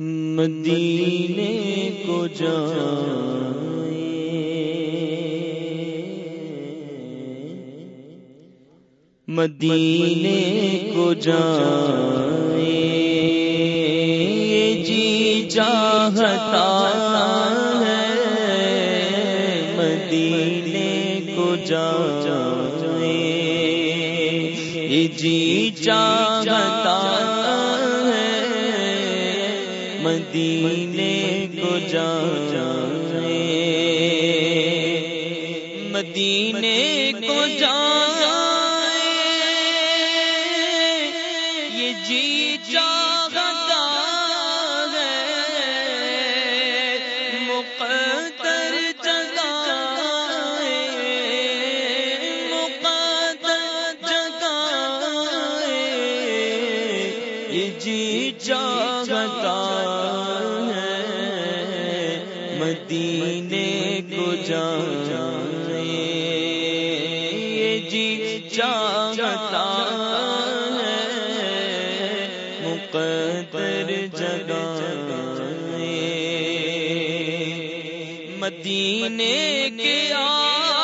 مدینے کو مدینے کو جائیں۔ جی چاہتا ہے۔ مدینے کو جائیں۔ جی چاہتا مدینے جی چاہتا مدینے کو جائیں جی چاہتا ہے مقدر جگہ۔ مدینے کے آقا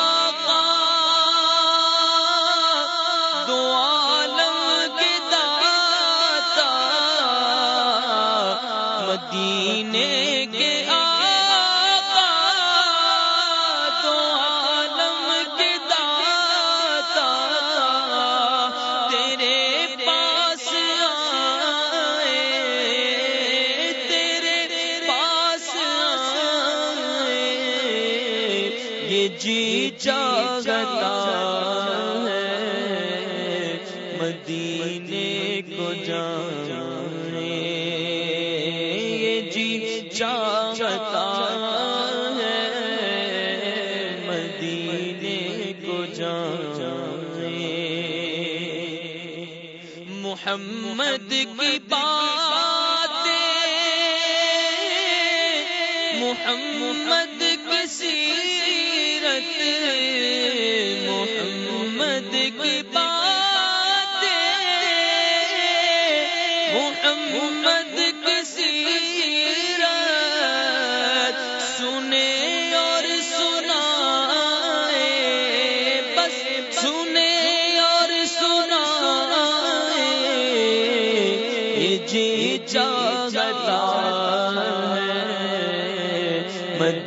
مدینے جانے۔ یہ جی چاہتا ہے مدینے کو جانے۔ محمد کی بات محمد کسی محمد کی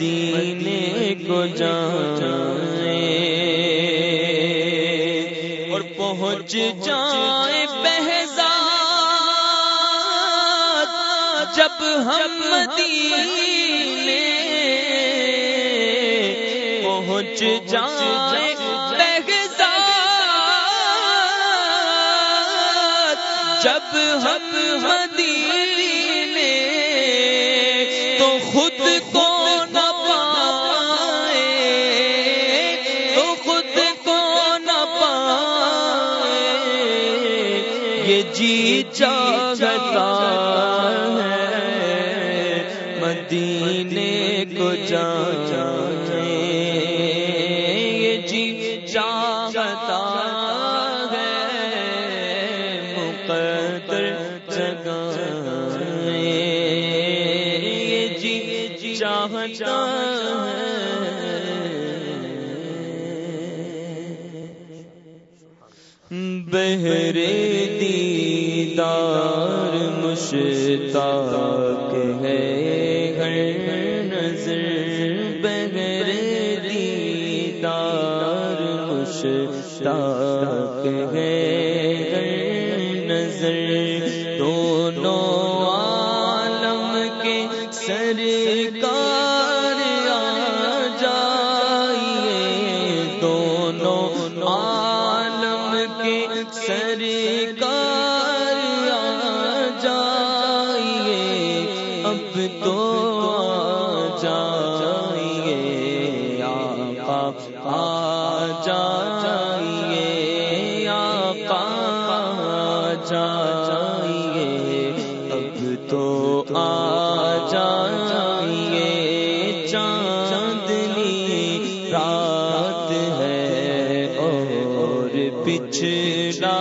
مدینے کو جائیں اور پہنچ جائیں بہزاد جب ہم مدینے پہنچ جائیں بہزاد جب ہم مدینے تو خود کو بہرے دیدار مشتاق ہے۔ پچھلا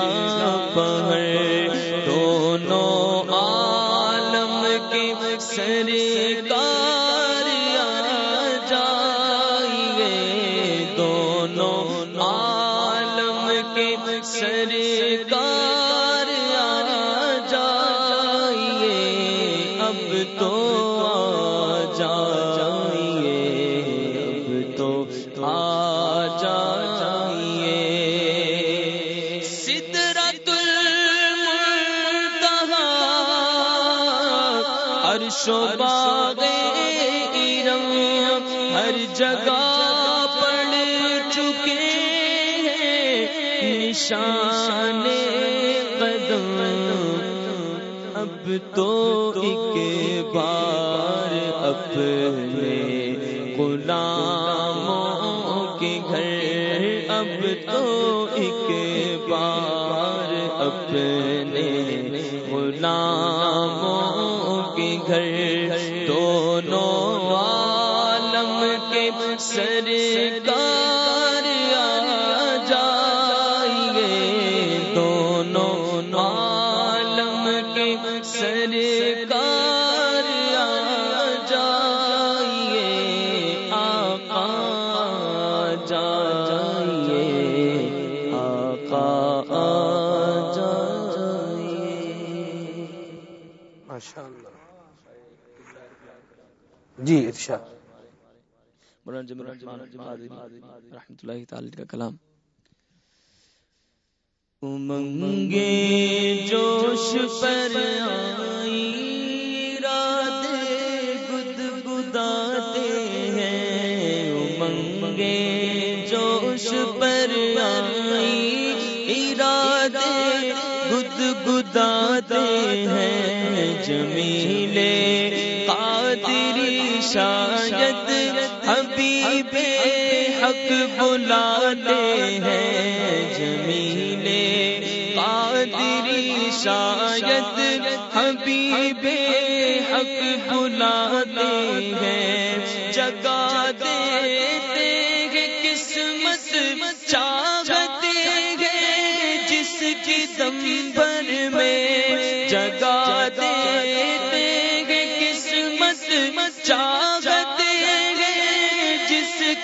پہر دونوں عالم کے سرکار جائیے دونوں عالم کے سرکار جائیے اب تو ہر جگہ پڑ چکے ہیں۔ نشان قدم۔ اب تو ایک بار اپنے غلاموں کے گھر۔ اب تو ایک بار اپنے غلاموں کے گھر۔ دونوں سرکار آ جائیے۔ دونوں عالم کے سرکار آ جائیے۔ آقا آ جائیے۔ آقا آ جائیے۔ ماشاء اللہ جی ارشاد۔ مولانا اللہ تعالی کا کلام۔ امنگے جوش پر آئی رات گد گداتے ہیں۔ امنگے جوش پر آئی ارادے گد گداتے ہیں۔ جمیلے قادری شاید حبیب حق بلاتے ہیں جمیلے قادری شاید حبیب حق بلاتے ہیں جگا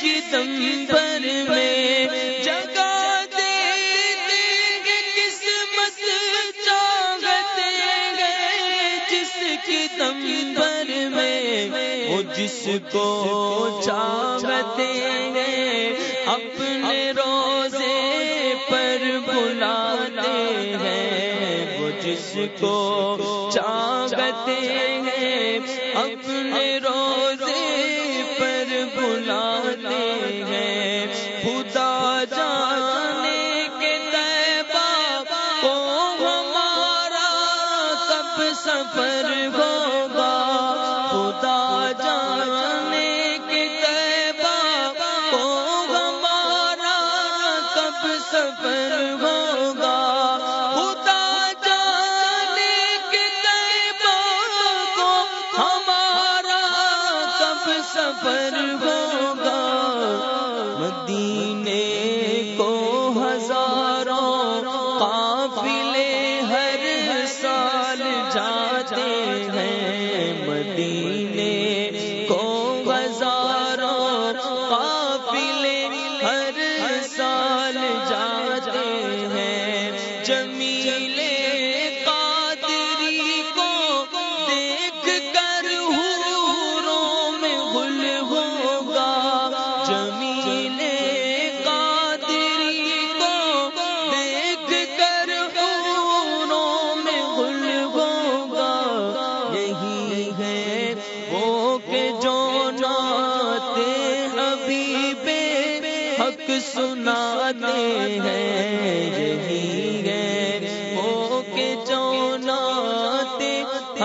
جس میں جگا دیتے ہیں قسمت چاہتے ہیں جس کی دم میں، وہ جس کو چاہتے ہیں اپنے روزے پر بلاتے ہیں، وہ جس کو چاہتے ہیں سفر ہوگا، خدا جانے کے طیبہ کو ہمارا کب سفر ہوگا۔ خدا جانے کے طیبہ کو ہمارا کب سفر ہوگا۔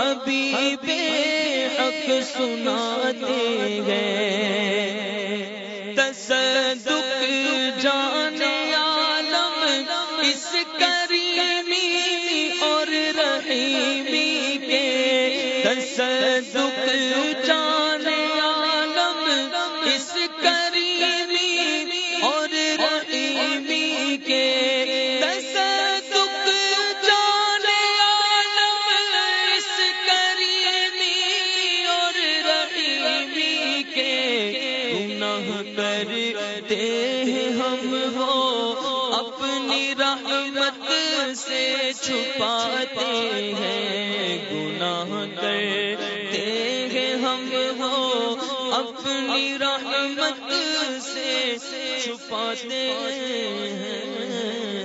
حبیب حق سناتے ہیں۔ تصدق رحمت سے چھپاتے ہیں گناہ کرتے ہیں ہم ہو اپنی رحمت سے چھپاتے ہیں۔